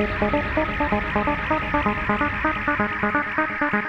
ハハハハ